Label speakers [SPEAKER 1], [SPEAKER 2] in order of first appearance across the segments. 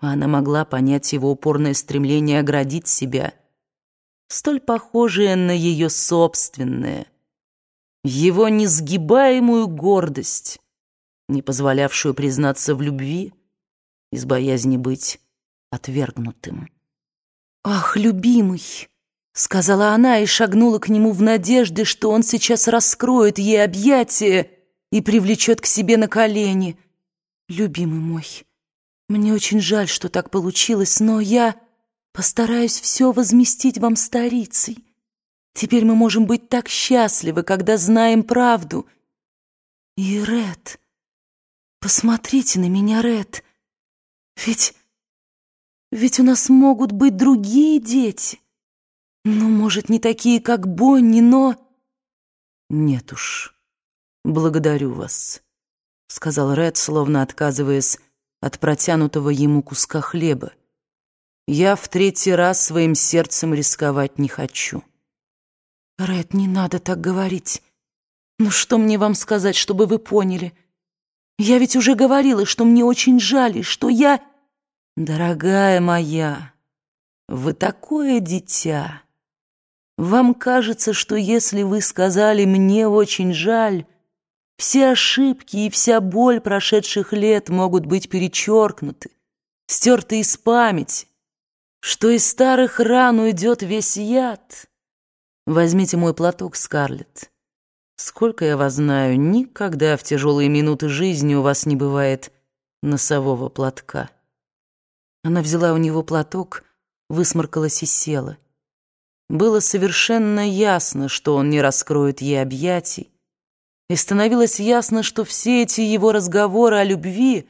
[SPEAKER 1] Она могла понять его упорное стремление оградить себя, столь похожее на ее собственное, его несгибаемую гордость, не позволявшую признаться в любви из боязни быть отвергнутым. «Ах, любимый!» — сказала она и шагнула к нему в надежде, что он сейчас раскроет ей объятия и привлечет к себе на колени. «Любимый мой, мне очень жаль, что так получилось, но я постараюсь все возместить вам старицей. Теперь мы можем быть так счастливы, когда знаем правду. И, Ред, посмотрите на меня, Ред, ведь... Ведь у нас могут быть другие дети. Ну, может, не такие, как Бонни, но... Нет уж, благодарю вас, — сказал Ред, словно отказываясь от протянутого ему куска хлеба. Я в третий раз своим сердцем рисковать не хочу. Ред, не надо так говорить. Ну что мне вам сказать, чтобы вы поняли? Я ведь уже говорила, что мне очень жаль, и что я... «Дорогая моя, вы такое дитя. Вам кажется, что если вы сказали «мне очень жаль», все ошибки и вся боль прошедших лет могут быть перечеркнуты, стерты из памяти, что из старых ран уйдет весь яд. Возьмите мой платок, Скарлетт. Сколько я вас знаю, никогда в тяжелые минуты жизни у вас не бывает носового платка». Она взяла у него платок, высморкалась и села. Было совершенно ясно, что он не раскроет ей объятий, и становилось ясно, что все эти его разговоры о любви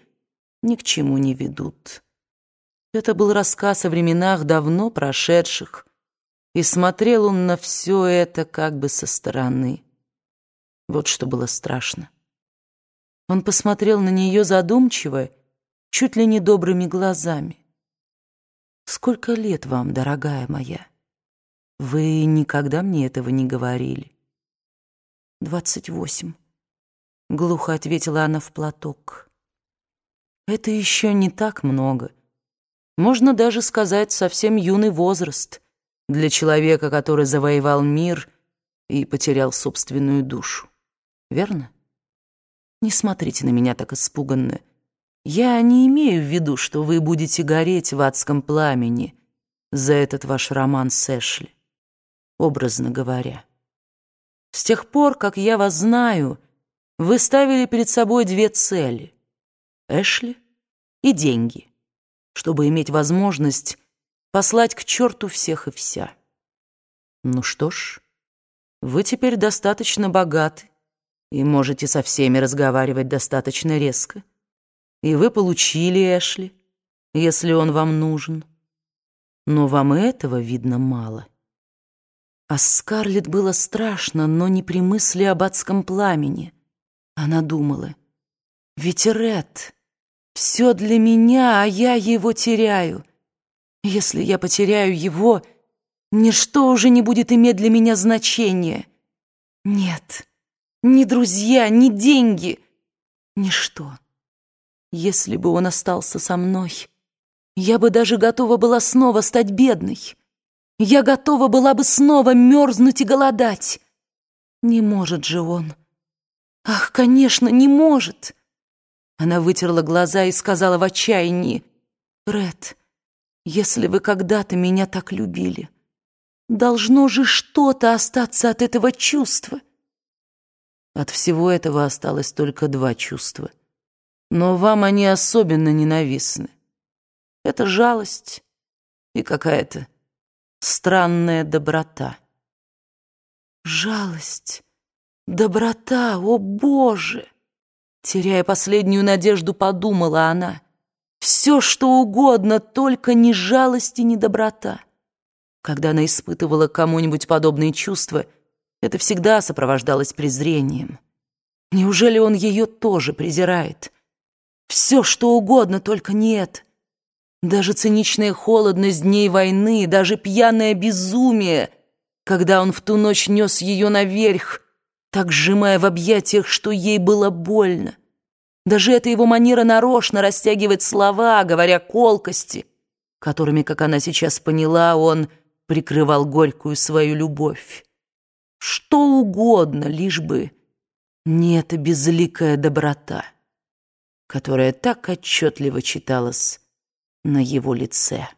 [SPEAKER 1] ни к чему не ведут. Это был рассказ о временах давно прошедших, и смотрел он на все это как бы со стороны. Вот что было страшно. Он посмотрел на нее задумчиво, чуть ли не добрыми глазами. Сколько лет вам, дорогая моя? Вы никогда мне этого не говорили. Двадцать восемь. Глухо ответила она в платок. Это еще не так много. Можно даже сказать совсем юный возраст для человека, который завоевал мир и потерял собственную душу. Верно? Не смотрите на меня так испуганно. Я не имею в виду, что вы будете гореть в адском пламени за этот ваш роман с Эшли, образно говоря. С тех пор, как я вас знаю, вы ставили перед собой две цели — Эшли и деньги, чтобы иметь возможность послать к черту всех и вся. Ну что ж, вы теперь достаточно богаты и можете со всеми разговаривать достаточно резко. И вы получили Эшли, если он вам нужен. Но вам этого, видно, мало. А Скарлетт было страшно, но не при мысли об адском пламени. Она думала, ведь Ред, все для меня, а я его теряю. Если я потеряю его, ничто уже не будет иметь для меня значения. Нет, ни друзья, ни деньги, ничто. Если бы он остался со мной, я бы даже готова была снова стать бедной. Я готова была бы снова мерзнуть и голодать. Не может же он. Ах, конечно, не может. Она вытерла глаза и сказала в отчаянии, «Ред, если вы когда-то меня так любили, должно же что-то остаться от этого чувства». От всего этого осталось только два чувства — но вам они особенно ненавистны. Это жалость и какая-то странная доброта. Жалость, доброта, о Боже! Теряя последнюю надежду, подумала она. Все, что угодно, только не жалость и не доброта. Когда она испытывала кому-нибудь подобные чувства, это всегда сопровождалось презрением. Неужели он ее тоже презирает? Все, что угодно, только нет. Даже циничная холодность дней войны, даже пьяное безумие, когда он в ту ночь нес ее наверх, так сжимая в объятиях, что ей было больно. Даже эта его манера нарочно растягивать слова, говоря колкости, которыми, как она сейчас поняла, он прикрывал горькую свою любовь. Что угодно, лишь бы не эта безликая доброта, которая так отчетливо читалась на его лице.